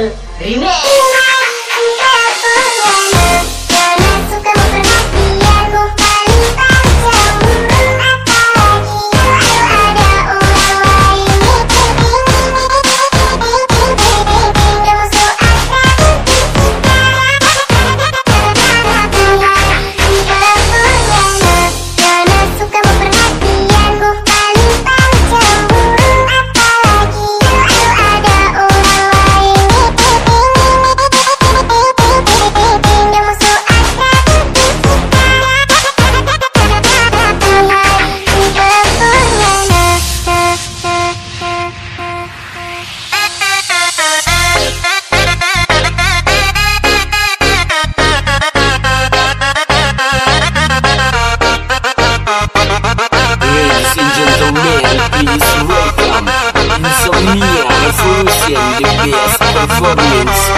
will remain. what it is.